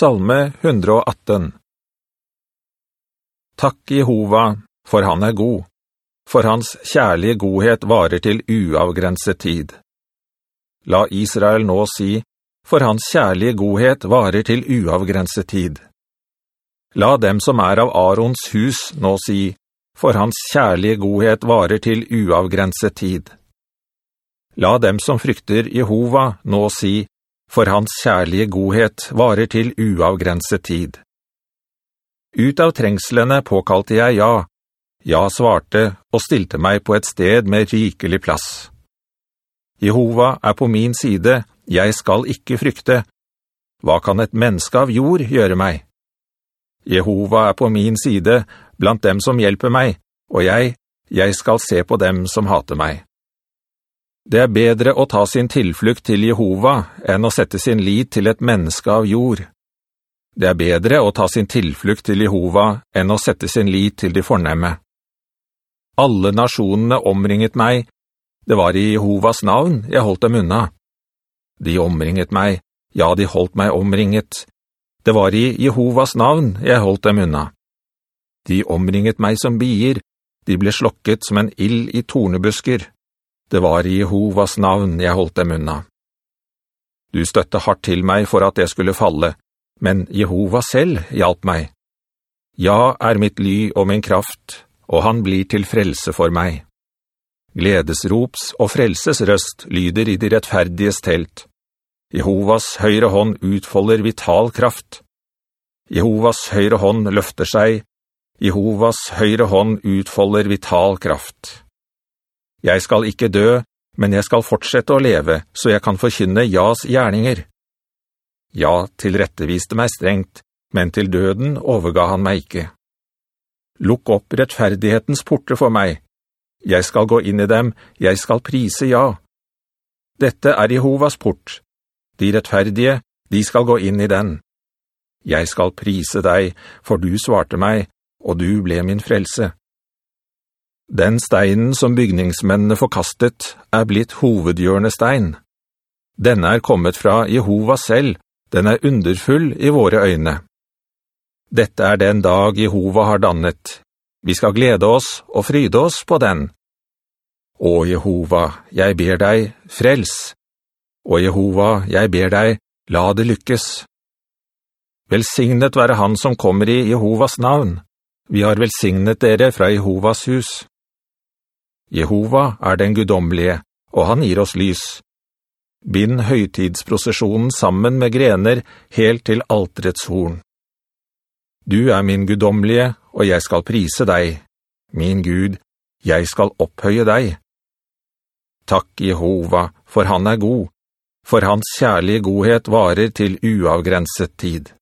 Salme 118 Takk Jehova, for han er god, for hans kjærlige godhet varer til uavgrenset tid. La Israel nå si, for hans kjærlige godhet varer til uavgrenset tid. La dem som er av Arons hus nå si, for hans kjærlige godhet varer til uavgrenset tid. La dem som frykter Jehova nå si, for hans kjærlige godhet varer til uavgrenset tid. Ut av trengslene påkalte jeg ja. Ja svarte og stilte meg på et sted med rikelig plass. Jehova er på min side, jeg skal ikke frykte. Hva kan et menneske av jord gjøre meg? Jehova er på min side, blant dem som hjelper meg, og jeg, jeg skal se på dem som hater meg. Det er bedre å ta sin tilflukt til Jehova enn å sette sin lit til et menneske av jord. Det er bedre å ta sin tilflukt til Jehova enn å sette sin lit til de fornemme. Alle nasjonene omringet meg. Det var i Jehovas navn jeg holdt dem unna. De omringet meg, ja, de holdt meg omringet. Det var i Jehovas navn jeg holdt dem unna. De omringet meg som bier, de ble slokket som en ild i tornebusker. Det var i Jehovas navn jeg holdt dem unna. Du støtte hardt til meg for at jeg skulle falle, men Jehova selv hjalp meg. Ja er mitt ly og min kraft, og han blir til frelse for meg. Gledesrops og frelses røst lyder i de rettferdiges telt. Jehovas høyre hånd utfolder vital kraft. Jehovas høyre hånd løfter seg. Jehovas høyre hånd utfolder vital kraft. Jeg skal ikke dø, men jeg skal fortsette å leve, så jeg kan forkynne Jas gjerninger. Ja, tilretteviste meg strengt, men til døden overga han meg ikke. Lukk opp rettferdighetens porter for meg. Jeg skal gå inn i dem, jeg skal prise ja. Dette er Jehovas port. De rettferdige, de skal gå inn i den. Jeg skal prise deg, for du svarte meg, og du ble min frelse. Den steinen som bygningsmennene forkastet er blitt hovedhjørnestein. Denne er kommet fra Jehova selv, den er underfull i våre øyne. Dette er den dag Jehova har dannet. Vi skal glede oss og fryde oss på den. Å Jehova, jeg ber deg, frels. Å Jehova, jeg ber deg, la det lykkes. Velsignet være han som kommer i Jehovas navn. Vi har velsignet dere fra Jehovas hus. Jehova er den gudomlige, og han gir oss lys. Bind høytidsprosesjonen sammen med grener helt til altrets horn. Du er min gudomlige, og jeg skal prise deg. Min Gud, jeg skal opphøye deg. Takk Jehova, for han er god, for hans kjærlige godhet varer til uavgrenset tid.